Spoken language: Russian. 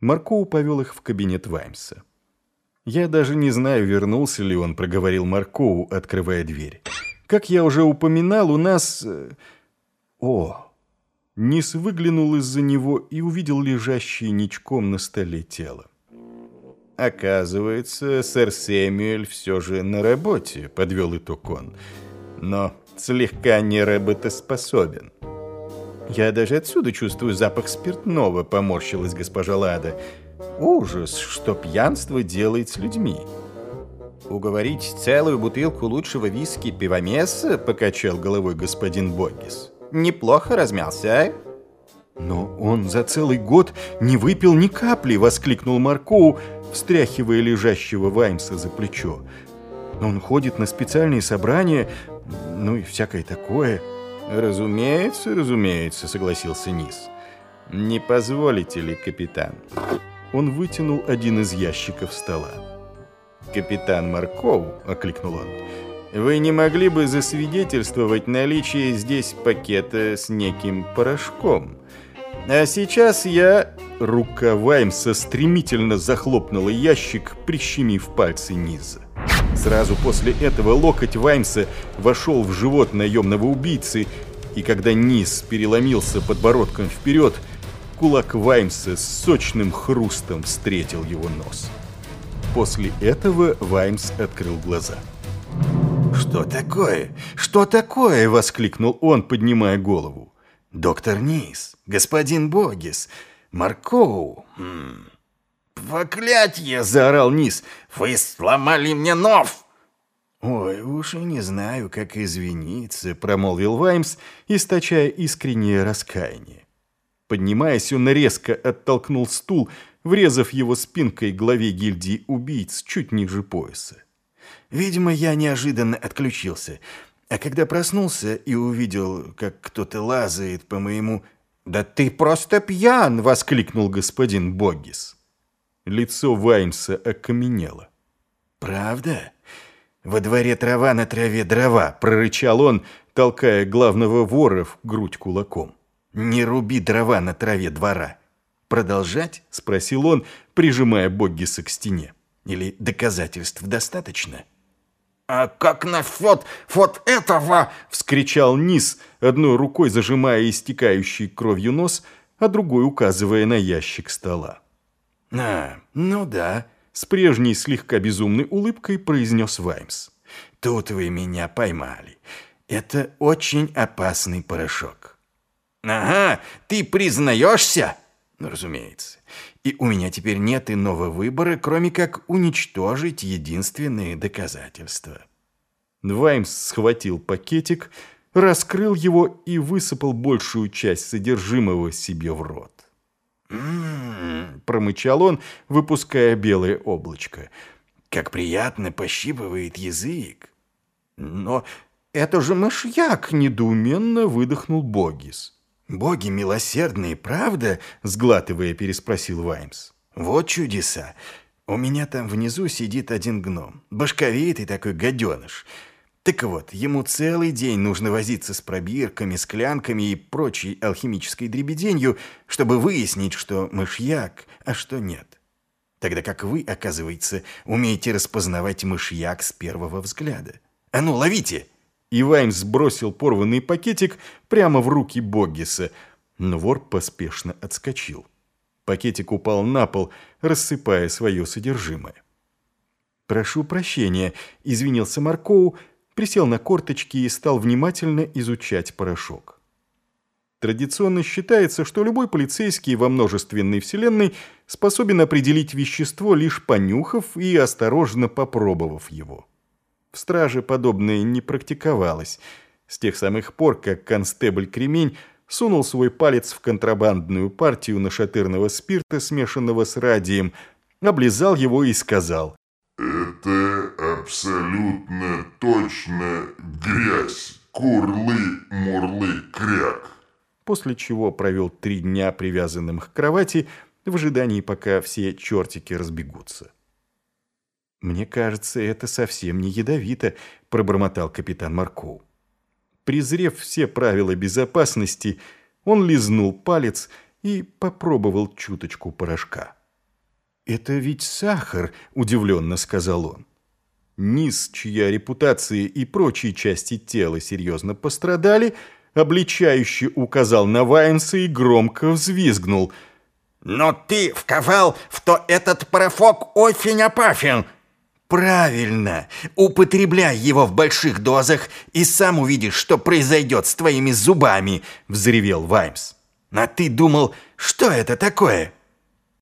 Маркоу повел их в кабинет Ваймса. «Я даже не знаю, вернулся ли он», — проговорил Маркоу, открывая дверь. «Как я уже упоминал, у нас...» э, «О!» Низ выглянул из-за него и увидел лежащее ничком на столе тело. «Оказывается, сэр Сэмюэль все же на работе», — подвел итог он. «Но слегка не работоспособен». «Я даже отсюда чувствую запах спиртного», — поморщилась госпожа Лада. «Ужас, что пьянство делает с людьми». «Уговорить целую бутылку лучшего виски пивомеса?» — покачал головой господин Боггис. «Неплохо размялся, а?» «Но он за целый год не выпил ни капли!» — воскликнул Маркоу, встряхивая лежащего Ваймса за плечо. «Он ходит на специальные собрания, ну и всякое такое». «Разумеется, разумеется», — согласился Низ. «Не позволите ли, капитан?» Он вытянул один из ящиков стола. «Капитан Марков», — окликнул он, — «вы не могли бы засвидетельствовать наличие здесь пакета с неким порошком? А сейчас я...» Рука Ваймса стремительно захлопнула ящик, прищемив пальцы низа. Сразу после этого локоть Ваймса вошел в живот наемного убийцы, и когда низ переломился подбородком вперед, кулак Ваймса с сочным хрустом встретил его нос. После этого Ваймс открыл глаза. «Что такое? Что такое?» — воскликнул он, поднимая голову. «Доктор Низ, господин Богис, Маркоу...» «Проклятье!» — заорал Низ. «Вы сломали мне нов!» «Ой, уж и не знаю, как извиниться», — промолвил Ваймс, источая искреннее раскаяние. Поднимаясь, он резко оттолкнул стул, врезав его спинкой главе гильдии убийц чуть ниже пояса. «Видимо, я неожиданно отключился, а когда проснулся и увидел, как кто-то лазает по моему...» «Да ты просто пьян!» — воскликнул господин Боггис. Лицо Ваймса окаменело. «Правда? Во дворе трава на траве дрова!» — прорычал он, толкая главного вора в грудь кулаком. «Не руби дрова на траве двора!» «Продолжать?» — спросил он, прижимая Боггиса к стене. «Или доказательств достаточно?» «А как насчет вот этого?» — вскричал Низ, одной рукой зажимая истекающий кровью нос, а другой указывая на ящик стола. «А, ну да», — с прежней слегка безумной улыбкой произнес Ваймс. «Тут вы меня поймали. Это очень опасный порошок». «Ага, ты признаешься?» «Ну, разумеется. И у меня теперь нет иного выбора, кроме как уничтожить единственные доказательства». Ваймс схватил пакетик, раскрыл его и высыпал большую часть содержимого себе в рот. «М-м-м», промычал он, выпуская белое облачко. «Как приятно пощипывает язык!» «Но это же мышьяк!» — недоуменно выдохнул Богис. «Боги милосердные, правда?» — сглатывая, переспросил Ваймс. «Вот чудеса! У меня там внизу сидит один гном. Башковитый такой гаденыш. Так вот, ему целый день нужно возиться с пробирками, склянками и прочей алхимической дребеденью, чтобы выяснить, что мышьяк, а что нет. Тогда как вы, оказывается, умеете распознавать мышьяк с первого взгляда. А ну, ловите!» И Ваймс сбросил порванный пакетик прямо в руки Боггиса, но вор поспешно отскочил. Пакетик упал на пол, рассыпая свое содержимое. «Прошу прощения», — извинился Маркоу, присел на корточки и стал внимательно изучать порошок. Традиционно считается, что любой полицейский во множественной вселенной способен определить вещество, лишь понюхав и осторожно попробовав его. В страже подобное не практиковалось, с тех самых пор, как констебль Кремень сунул свой палец в контрабандную партию нашатырного спирта, смешанного с радием, облизал его и сказал это абсолютно точно грязь. Курлы, мурлы, кряк. После чего провел три дня привязанным к кровати в ожидании, пока все чертики разбегутся. «Мне кажется, это совсем не ядовито», – пробормотал капитан Маркоу. Презрев все правила безопасности, он лизнул палец и попробовал чуточку порошка. «Это ведь сахар», — удивленно сказал он. Низ, чья репутация и прочие части тела серьезно пострадали, обличающе указал на Ваймса и громко взвизгнул. «Но ты вковал в то этот парафок очень опасен!» «Правильно! Употребляй его в больших дозах и сам увидишь, что произойдет с твоими зубами!» — взревел Ваймс. «А ты думал, что это такое?»